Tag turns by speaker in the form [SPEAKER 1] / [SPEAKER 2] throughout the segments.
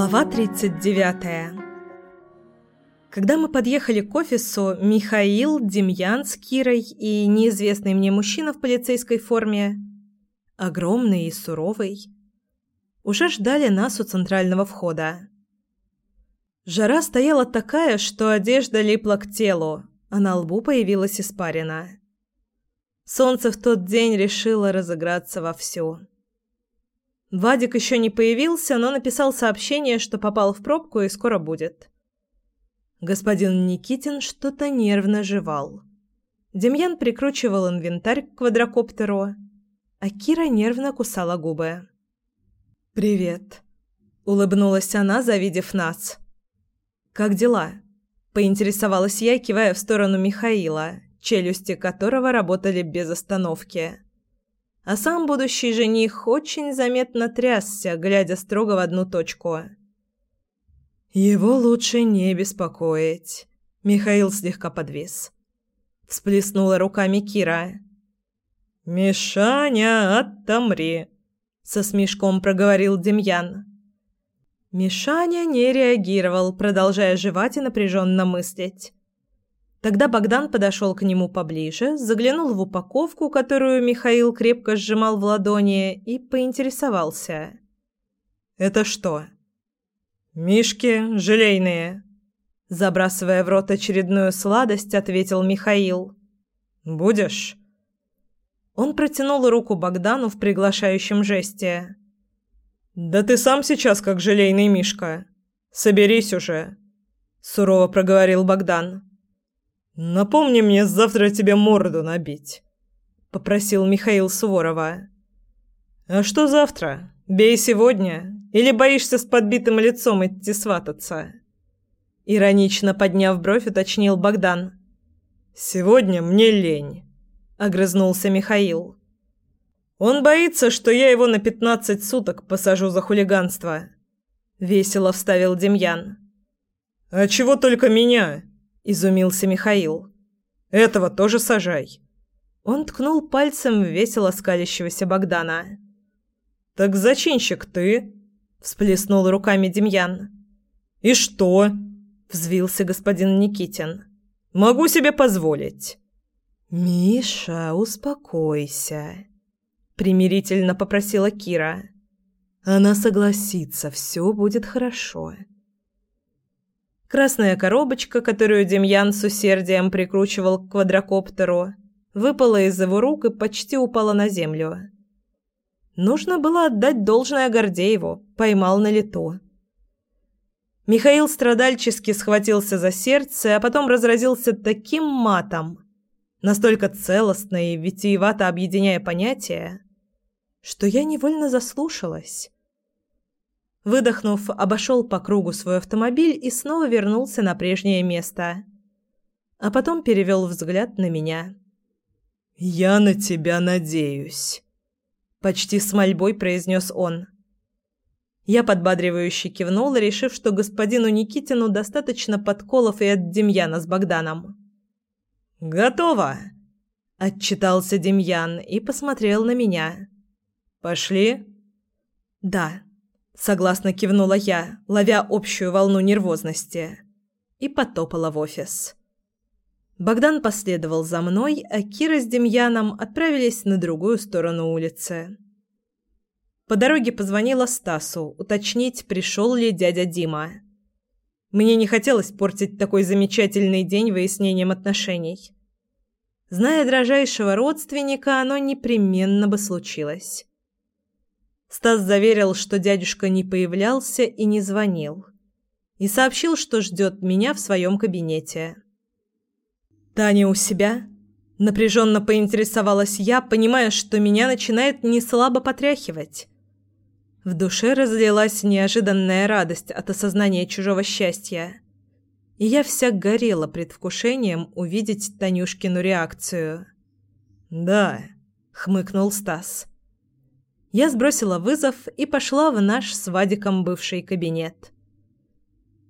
[SPEAKER 1] Глава 39 Когда мы подъехали к офису, Михаил, Демьян с Кирой и неизвестный мне мужчина в полицейской форме, огромный и суровый, уже ждали нас у центрального входа. Жара стояла такая, что одежда липла к телу, а на лбу появилась испарина. Солнце в тот день решило разыграться вовсю. Вадик еще не появился, но написал сообщение, что попал в пробку и скоро будет. Господин Никитин что-то нервно жевал. Демьян прикручивал инвентарь к квадрокоптеру, а Кира нервно кусала губы. «Привет», — улыбнулась она, завидев нас. «Как дела?» — поинтересовалась я, кивая в сторону Михаила, челюсти которого работали без остановки а сам будущий жених очень заметно трясся, глядя строго в одну точку. «Его лучше не беспокоить», — Михаил слегка подвис. Всплеснула руками Кира. «Мишаня, отомри», — со смешком проговорил Демьян. Мишаня не реагировал, продолжая жевать и напряженно мыслить. Тогда Богдан подошел к нему поближе, заглянул в упаковку, которую Михаил крепко сжимал в ладони, и поинтересовался. «Это что?» «Мишки желейные», – забрасывая в рот очередную сладость, ответил Михаил. «Будешь?» Он протянул руку Богдану в приглашающем жесте. «Да ты сам сейчас как желейный Мишка. Соберись уже», – сурово проговорил Богдан. «Напомни мне завтра тебе морду набить», — попросил Михаил Суворова. «А что завтра? Бей сегодня? Или боишься с подбитым лицом идти свататься?» Иронично подняв бровь, уточнил Богдан. «Сегодня мне лень», — огрызнулся Михаил. «Он боится, что я его на пятнадцать суток посажу за хулиганство», — весело вставил Демьян. «А чего только меня?» – изумился Михаил. «Этого тоже сажай». Он ткнул пальцем в весело скалящегося Богдана. «Так зачинщик ты?» – всплеснул руками Демьян. «И что?» – взвился господин Никитин. «Могу себе позволить». «Миша, успокойся», – примирительно попросила Кира. «Она согласится, все будет хорошо». Красная коробочка, которую Демьян с усердием прикручивал к квадрокоптеру, выпала из его рук и почти упала на землю. Нужно было отдать должное Гордееву, поймал на лету. Михаил страдальчески схватился за сердце, а потом разразился таким матом, настолько целостно и витиевато объединяя понятия, что я невольно заслушалась. Выдохнув, обошел по кругу свой автомобиль и снова вернулся на прежнее место. А потом перевел взгляд на меня. «Я на тебя надеюсь», — почти с мольбой произнес он. Я подбадривающе кивнула, решив, что господину Никитину достаточно подколов и от Демьяна с Богданом. «Готово!» – отчитался Демьян и посмотрел на меня. «Пошли?» «Да», Согласно кивнула я, ловя общую волну нервозности, и потопала в офис. Богдан последовал за мной, а Кира с Демьяном отправились на другую сторону улицы. По дороге позвонила Стасу, уточнить, пришел ли дядя Дима. Мне не хотелось портить такой замечательный день выяснением отношений. Зная дрожайшего родственника, оно непременно бы случилось. Стас заверил, что дядюшка не появлялся и не звонил. И сообщил, что ждет меня в своем кабинете. «Таня у себя?» Напряженно поинтересовалась я, понимая, что меня начинает неслабо потряхивать. В душе разлилась неожиданная радость от осознания чужого счастья. И я вся горела предвкушением увидеть Танюшкину реакцию. «Да», — хмыкнул Стас. Я сбросила вызов и пошла в наш с Вадиком бывший кабинет.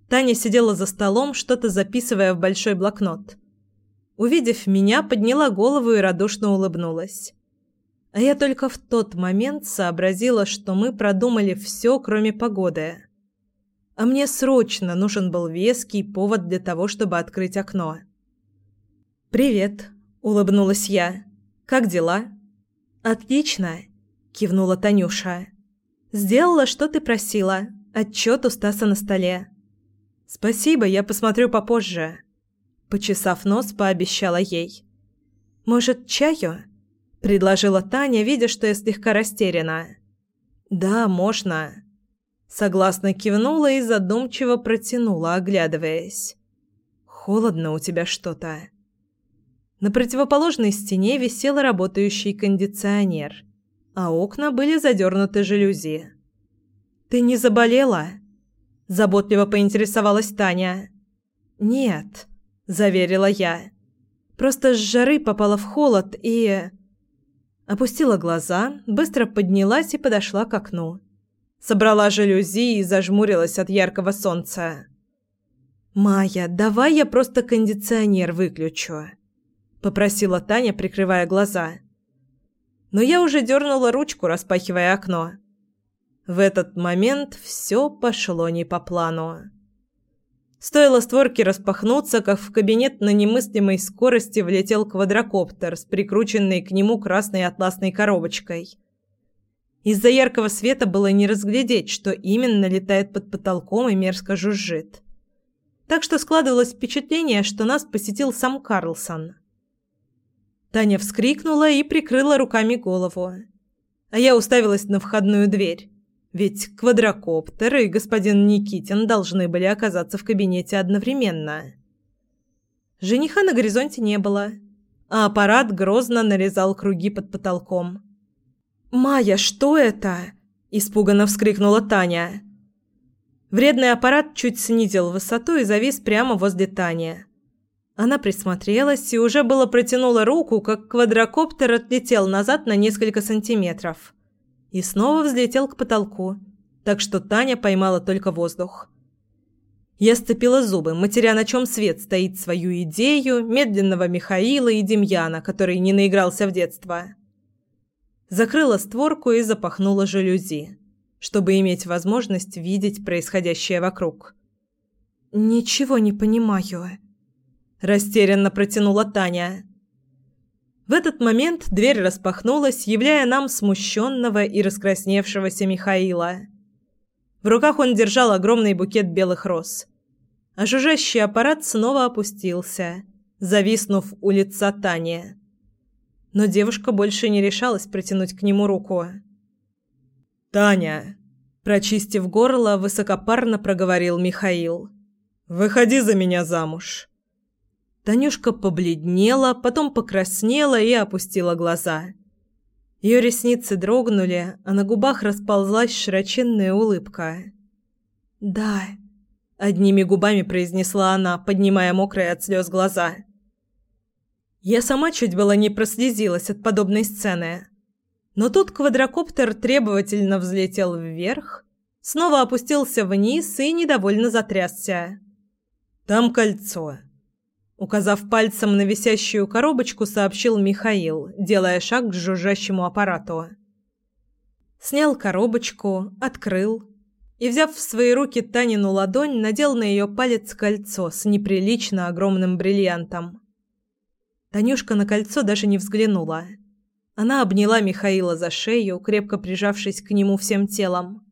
[SPEAKER 1] Таня сидела за столом, что-то записывая в большой блокнот. Увидев меня, подняла голову и радушно улыбнулась. А я только в тот момент сообразила, что мы продумали все, кроме погоды. А мне срочно нужен был веский повод для того, чтобы открыть окно. «Привет», — улыбнулась я. «Как дела?» «Отлично», — кивнула Танюша. «Сделала, что ты просила. Отчет у Стаса на столе». «Спасибо, я посмотрю попозже». Почесав нос, пообещала ей. «Может, чаю?» – предложила Таня, видя, что я слегка растеряна. «Да, можно». Согласно кивнула и задумчиво протянула, оглядываясь. «Холодно у тебя что-то». На противоположной стене висел работающий кондиционер, а окна были задернуты жалюзи. «Ты не заболела?» – заботливо поинтересовалась Таня. «Нет», – заверила я. «Просто с жары попала в холод и...» Опустила глаза, быстро поднялась и подошла к окну. Собрала жалюзи и зажмурилась от яркого солнца. «Майя, давай я просто кондиционер выключу», – попросила Таня, прикрывая глаза. Но я уже дернула ручку, распахивая окно. В этот момент все пошло не по плану. Стоило створке распахнуться, как в кабинет на немыслимой скорости влетел квадрокоптер с прикрученной к нему красной атласной коробочкой. Из-за яркого света было не разглядеть, что именно летает под потолком и мерзко жужжит. Так что складывалось впечатление, что нас посетил сам Карлсон. Таня вскрикнула и прикрыла руками голову. А я уставилась на входную дверь. Ведь квадрокоптер и господин Никитин должны были оказаться в кабинете одновременно. Жениха на горизонте не было, а аппарат грозно нарезал круги под потолком. «Майя, что это?» – испуганно вскрикнула Таня. Вредный аппарат чуть снизил высоту и завис прямо возле Тани. Она присмотрелась и уже было протянула руку, как квадрокоптер отлетел назад на несколько сантиметров и снова взлетел к потолку, так что Таня поймала только воздух. Я сцепила зубы, матеря на чем свет стоит свою идею медленного Михаила и Демьяна, который не наигрался в детство. Закрыла створку и запахнула жалюзи, чтобы иметь возможность видеть происходящее вокруг. «Ничего не понимаю», растерянно протянула Таня. В этот момент дверь распахнулась, являя нам смущенного и раскрасневшегося Михаила. В руках он держал огромный букет белых роз. А жужжащий аппарат снова опустился, зависнув у лица Тани. Но девушка больше не решалась протянуть к нему руку. «Таня!» Прочистив горло, высокопарно проговорил Михаил. «Выходи за меня замуж!» Танюшка побледнела, потом покраснела и опустила глаза. Ее ресницы дрогнули, а на губах расползлась широченная улыбка. «Да», — одними губами произнесла она, поднимая мокрые от слез глаза. Я сама чуть было не прослезилась от подобной сцены. Но тут квадрокоптер требовательно взлетел вверх, снова опустился вниз и недовольно затрясся. «Там кольцо», Указав пальцем на висящую коробочку, сообщил Михаил, делая шаг к жужжащему аппарату. Снял коробочку, открыл и, взяв в свои руки Танину ладонь, надел на ее палец кольцо с неприлично огромным бриллиантом. Танюшка на кольцо даже не взглянула. Она обняла Михаила за шею, крепко прижавшись к нему всем телом,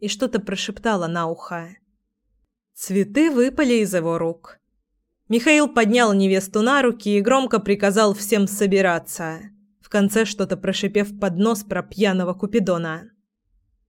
[SPEAKER 1] и что-то прошептала на ухо. Цветы выпали из его рук. Михаил поднял невесту на руки и громко приказал всем собираться, в конце что-то прошипев под нос про пьяного Купидона.